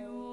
you.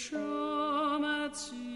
Chemin